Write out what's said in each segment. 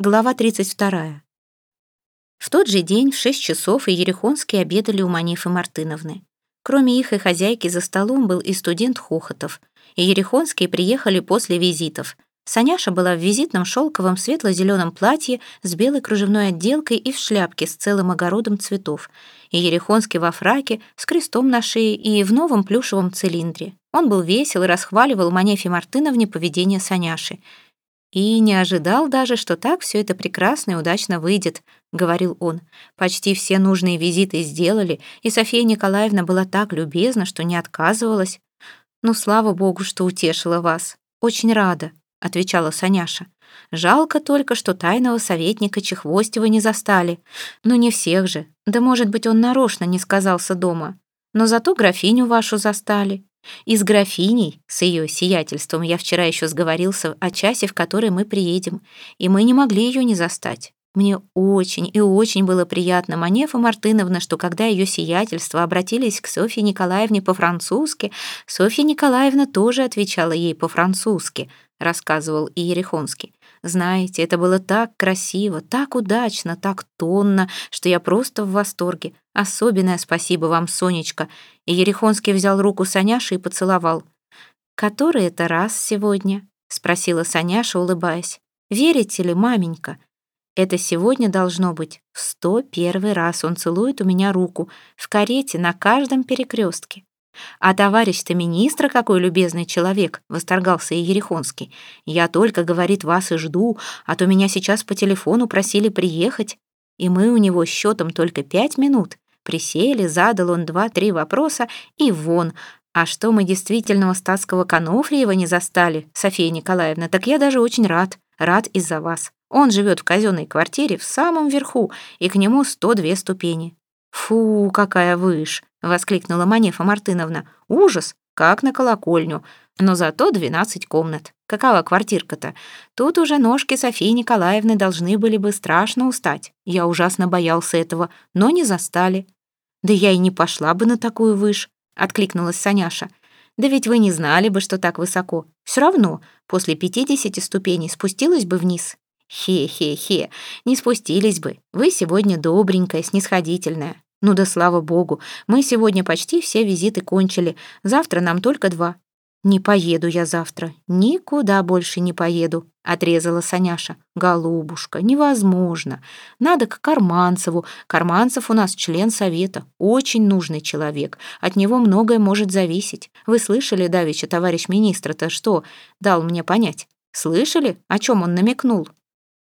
Глава 32. В тот же день в шесть часов и Ерехонские обедали у Манифы Мартыновны. Кроме их и хозяйки за столом был и студент Хохотов. И Ерехонские приехали после визитов. Саняша была в визитном шелковом светло-зеленом платье с белой кружевной отделкой и в шляпке с целым огородом цветов. И Ерехонский во фраке с крестом на шее и в новом плюшевом цилиндре. Он был весел и расхваливал Манефе Мартыновне поведение Саняши — «И не ожидал даже, что так все это прекрасно и удачно выйдет», — говорил он. «Почти все нужные визиты сделали, и София Николаевна была так любезна, что не отказывалась. Ну, слава богу, что утешила вас. Очень рада», — отвечала Саняша. «Жалко только, что тайного советника Чехвостева не застали. Ну, не всех же. Да, может быть, он нарочно не сказался дома. Но зато графиню вашу застали. И с графиней, с ее сиятельством, я вчера еще сговорился о часе, в который мы приедем, и мы не могли ее не застать. Мне очень и очень было приятно, Манефа Мартыновна, что когда ее сиятельство обратились к Софье Николаевне по-французски, Софья Николаевна тоже отвечала ей по-французски, рассказывал Иерихонский. Знаете, это было так красиво, так удачно, так тонно, что я просто в восторге. Особенное спасибо вам, Сонечка. И Ерехонский взял руку Саняши и поцеловал. «Который это раз сегодня?» — спросила Саняша, улыбаясь. «Верите ли, маменька? Это сегодня должно быть в сто первый раз он целует у меня руку в карете на каждом перекрестке. «А товарищ-то министра какой любезный человек!» — восторгался и Ерехонский. «Я только, говорит, вас и жду, а то меня сейчас по телефону просили приехать. И мы у него счетом только пять минут. Присели, задал он два-три вопроса и вон. А что мы действительного статского Конофриева не застали, София Николаевна, так я даже очень рад, рад из-за вас. Он живет в казенной квартире в самом верху, и к нему сто две ступени. Фу, какая выш! воскликнула Манефа Мартыновна. «Ужас! Как на колокольню! Но зато двенадцать комнат. Какова квартирка-то? Тут уже ножки Софии Николаевны должны были бы страшно устать. Я ужасно боялся этого, но не застали». «Да я и не пошла бы на такую выш», — откликнулась Саняша. «Да ведь вы не знали бы, что так высоко. Все равно, после пятидесяти ступеней спустилась бы вниз». «Хе-хе-хе, не спустились бы. Вы сегодня добренькая, снисходительная. Ну да слава богу, мы сегодня почти все визиты кончили. Завтра нам только два. Не поеду я завтра. Никуда больше не поеду, отрезала Саняша. Голубушка, невозможно. Надо к Карманцеву. Карманцев у нас член совета. Очень нужный человек. От него многое может зависеть. Вы слышали, давеча, товарищ министра-то что? Дал мне понять. Слышали, о чем он намекнул?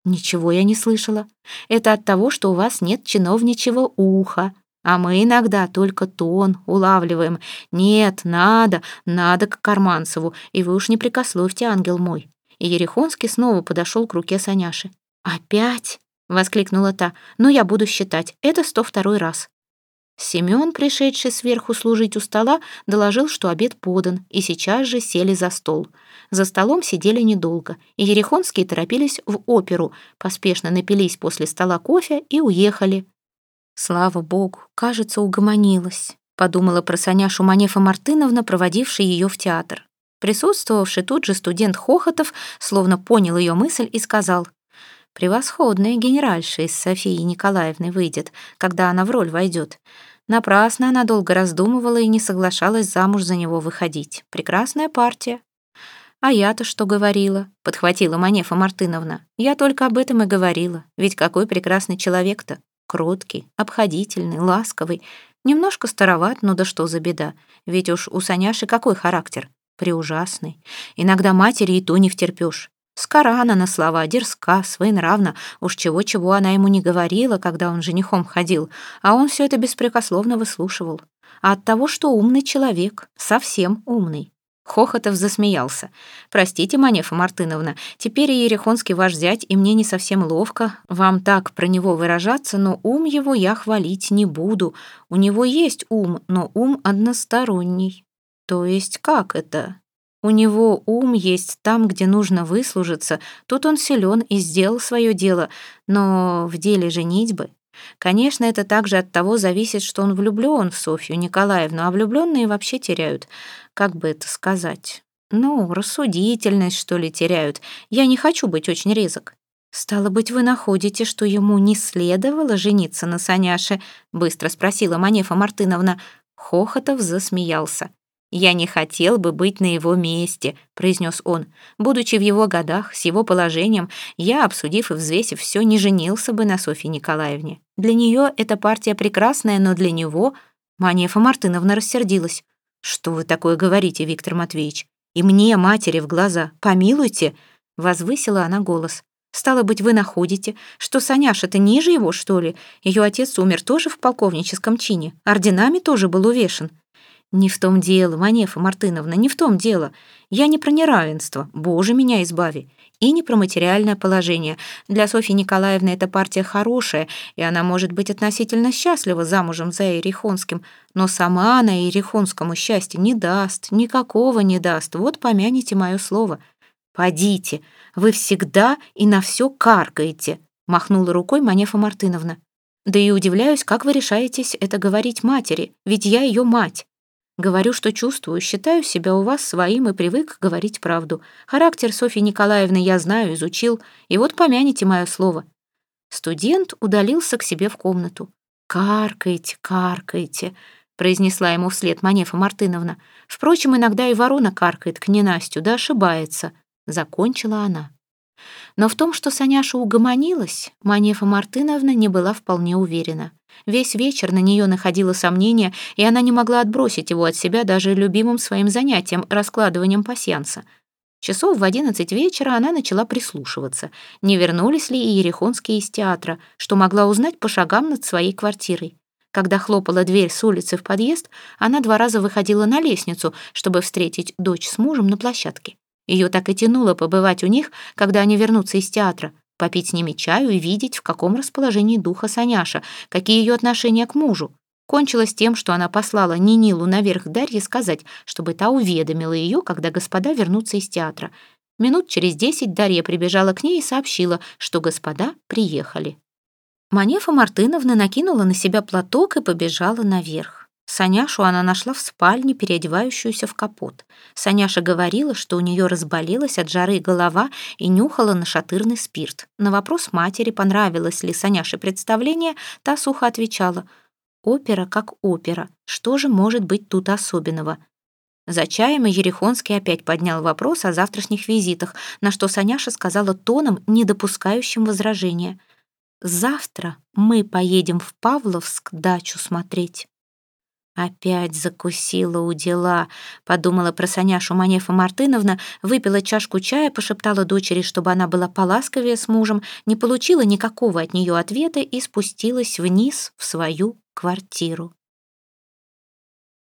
Ничего я не слышала. Это от того, что у вас нет чиновничьего уха. А мы иногда только тон улавливаем. Нет, надо, надо к Карманцеву, и вы уж не прикословьте, ангел мой». И Ерехонский снова подошел к руке Саняши. «Опять?» — воскликнула та. «Ну, я буду считать. Это сто второй раз». Семён, пришедший сверху служить у стола, доложил, что обед подан, и сейчас же сели за стол. За столом сидели недолго, и Ерехонские торопились в оперу, поспешно напились после стола кофе и уехали. Слава богу, кажется, угомонилась, подумала про Саняшу Манефа Мартыновна, проводившая ее в театр. Присутствовавший тут же студент Хохотов словно понял ее мысль и сказал, «Превосходная генеральша из Софии Николаевны выйдет, когда она в роль войдет. Напрасно она долго раздумывала и не соглашалась замуж за него выходить. Прекрасная партия». «А я-то что говорила?» — подхватила Манефа Мартыновна. «Я только об этом и говорила. Ведь какой прекрасный человек-то. Кроткий, обходительный, ласковый. Немножко староват, но да что за беда. Ведь уж у Саняши какой характер? Преужасный. Иногда матери и то не втерпёшь. Скора она на слова, дерзка, своенравна. Уж чего-чего она ему не говорила, когда он женихом ходил, а он все это беспрекословно выслушивал. А от того, что умный человек, совсем умный. Хохотов засмеялся. «Простите, Манефа Мартыновна, теперь Ерехонский ваш зять, и мне не совсем ловко вам так про него выражаться, но ум его я хвалить не буду. У него есть ум, но ум односторонний». «То есть как это?» «У него ум есть там, где нужно выслужиться. Тут он силен и сделал свое дело, но в деле женитьбы Конечно, это также от того зависит, что он влюблен в Софью Николаевну, а влюбленные вообще теряют, как бы это сказать, ну, рассудительность, что ли, теряют. Я не хочу быть очень резок. «Стало быть, вы находите, что ему не следовало жениться на Саняше?» — быстро спросила Манефа Мартыновна. Хохотов засмеялся. «Я не хотел бы быть на его месте», — произнес он. «Будучи в его годах, с его положением, я, обсудив и взвесив все, не женился бы на Софье Николаевне. Для нее эта партия прекрасная, но для него...» Манефа Мартыновна рассердилась. «Что вы такое говорите, Виктор Матвеевич? И мне, матери, в глаза. Помилуйте!» Возвысила она голос. «Стало быть, вы находите, что Саняша-то ниже его, что ли? Ее отец умер тоже в полковническом чине, орденами тоже был увешан». «Не в том дело, Манефа Мартыновна, не в том дело. Я не про неравенство, боже меня избави, и не про материальное положение. Для Софьи Николаевны эта партия хорошая, и она может быть относительно счастлива замужем за Ерехонским, но сама она Ерехонскому счастья не даст, никакого не даст. Вот помяните мое слово. «Подите, вы всегда и на все каркаете», — махнула рукой Манефа Мартыновна. «Да и удивляюсь, как вы решаетесь это говорить матери, ведь я ее мать. Говорю, что чувствую, считаю себя у вас своим и привык говорить правду. Характер Софьи Николаевны я знаю, изучил, и вот помяните мое слово». Студент удалился к себе в комнату. «Каркайте, каркайте», — произнесла ему вслед Манефа Мартыновна. «Впрочем, иногда и ворона каркает к ненастью, да ошибается закончила она. Но в том, что Саняша угомонилась, Манефа Мартыновна не была вполне уверена. Весь вечер на нее находило сомнение, и она не могла отбросить его от себя даже любимым своим занятием — раскладыванием пасьянса. Часов в одиннадцать вечера она начала прислушиваться, не вернулись ли и Ерехонские из театра, что могла узнать по шагам над своей квартирой. Когда хлопала дверь с улицы в подъезд, она два раза выходила на лестницу, чтобы встретить дочь с мужем на площадке. Ее так и тянуло побывать у них, когда они вернутся из театра, попить с ними чаю и видеть, в каком расположении духа Саняша, какие ее отношения к мужу. Кончилось тем, что она послала Нинилу наверх Дарье сказать, чтобы та уведомила ее, когда господа вернутся из театра. Минут через десять Дарья прибежала к ней и сообщила, что господа приехали. Манефа Мартыновна накинула на себя платок и побежала наверх. Саняшу она нашла в спальне, переодевающуюся в капот. Саняша говорила, что у нее разболелась от жары голова и нюхала нашатырный спирт. На вопрос матери, понравилось ли Саняше представление, та сухо отвечала «Опера как опера. Что же может быть тут особенного?» За чаем Ерехонский опять поднял вопрос о завтрашних визитах, на что Саняша сказала тоном, не допускающим возражения. «Завтра мы поедем в Павловск дачу смотреть». Опять закусила у дела, подумала про Саняшу Манефа Мартыновна, выпила чашку чая, пошептала дочери, чтобы она была поласковее с мужем, не получила никакого от нее ответа и спустилась вниз в свою квартиру.